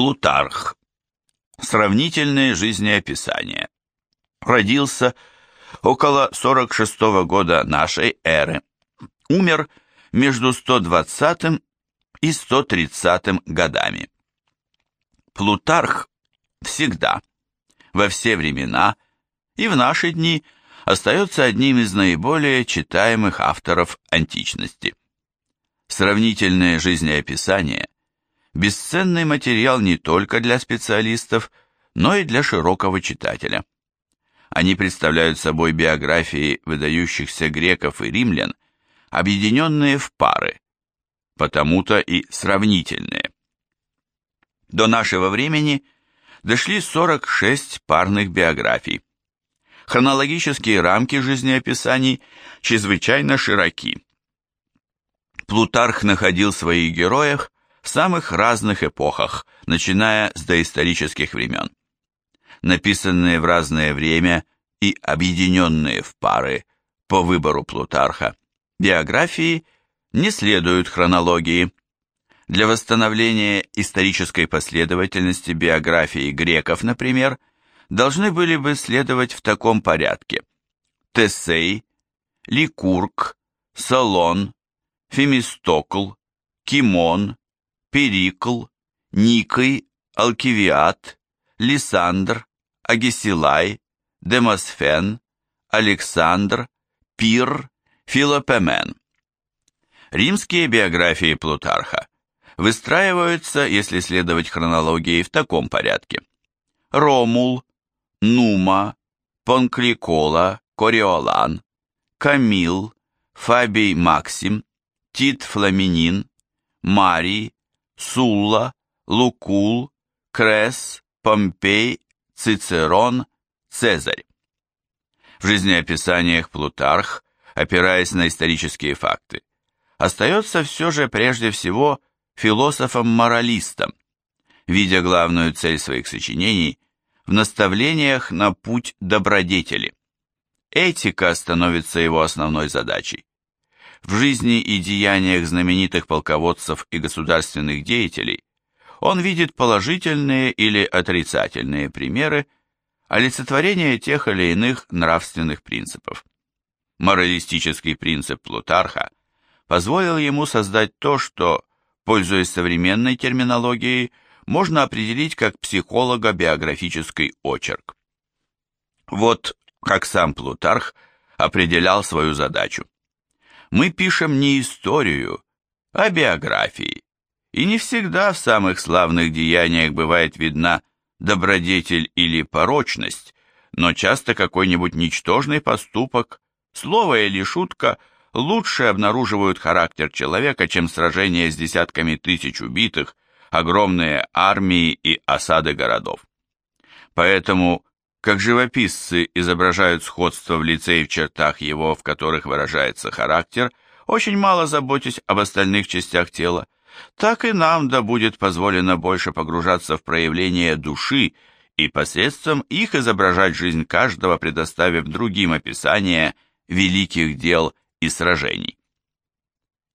Плутарх. Сравнительные жизнеописания. Родился около 46 года нашей эры. Умер между 120 и 130 годами. Плутарх всегда, во все времена и в наши дни остается одним из наиболее читаемых авторов античности. Сравнительное жизнеописание – бесценный материал не только для специалистов, но и для широкого читателя. Они представляют собой биографии выдающихся греков и римлян, объединенные в пары, потому-то и сравнительные. До нашего времени дошли 46 парных биографий. Хронологические рамки жизнеописаний чрезвычайно широки. Плутарх находил своих героев в самых разных эпохах, начиная с доисторических времен. Написанные в разное время и объединенные в пары по выбору Плутарха, биографии не следуют хронологии. Для восстановления исторической последовательности биографии греков, например, должны были бы следовать в таком порядке. Тесей, Ликург, Салон, Фемистокл, Кимон, Перикл, Никой, Алкивиад, Лисандр, Агесилай, Демосфен, Александр, Пир, Филопемен. Римские биографии Плутарха выстраиваются, если следовать хронологии, в таком порядке. Ромул, Нума, Понкликола, Кориолан, Камил, Фабий Максим, Тит Фламинин, Марий, Сулла, Лукул, Крес, Помпей, Цицерон, Цезарь. В жизнеописаниях Плутарх, опираясь на исторические факты, остается все же прежде всего философом-моралистом, видя главную цель своих сочинений в наставлениях на путь добродетели. Этика становится его основной задачей. В жизни и деяниях знаменитых полководцев и государственных деятелей он видит положительные или отрицательные примеры олицетворения тех или иных нравственных принципов. Моралистический принцип Плутарха позволил ему создать то, что, пользуясь современной терминологией, можно определить как психолого-биографический очерк. Вот как сам Плутарх определял свою задачу. Мы пишем не историю, а биографии, и не всегда в самых славных деяниях бывает видна добродетель или порочность, но часто какой-нибудь ничтожный поступок, слово или шутка – лучше обнаруживают характер человека, чем сражения с десятками тысяч убитых, огромные армии и осады городов. Поэтому, как живописцы изображают сходство в лице и в чертах его, в которых выражается характер, очень мало заботясь об остальных частях тела, так и нам да будет позволено больше погружаться в проявление души и посредством их изображать жизнь каждого, предоставив другим описание великих дел и сражений.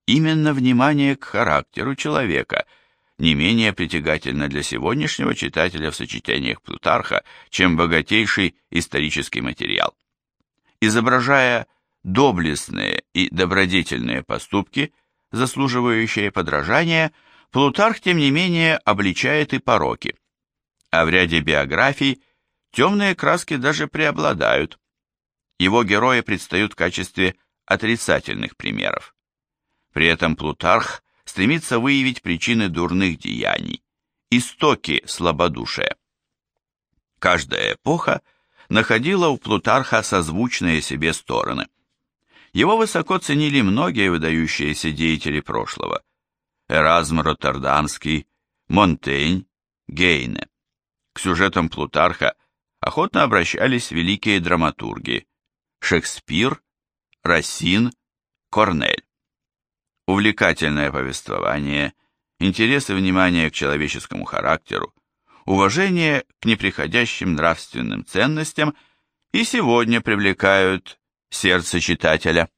Именно внимание к характеру человека не менее притягательно для сегодняшнего читателя в сочетаниях Плутарха, чем богатейший исторический материал. Изображая доблестные и добродетельные поступки, заслуживающие подражания, Плутарх, тем не менее, обличает и пороки. А в ряде биографий темные краски даже преобладают. Его герои предстают в качестве отрицательных примеров. При этом Плутарх стремится выявить причины дурных деяний, истоки слабодушия. Каждая эпоха находила у Плутарха созвучные себе стороны. Его высоко ценили многие выдающиеся деятели прошлого. Эразм Роттердамский, Монтень, Гейне. К сюжетам Плутарха охотно обращались великие драматурги Шекспир, Рассин, Корнель. Увлекательное повествование, интерес и внимание к человеческому характеру, уважение к неприходящим нравственным ценностям и сегодня привлекают сердце читателя.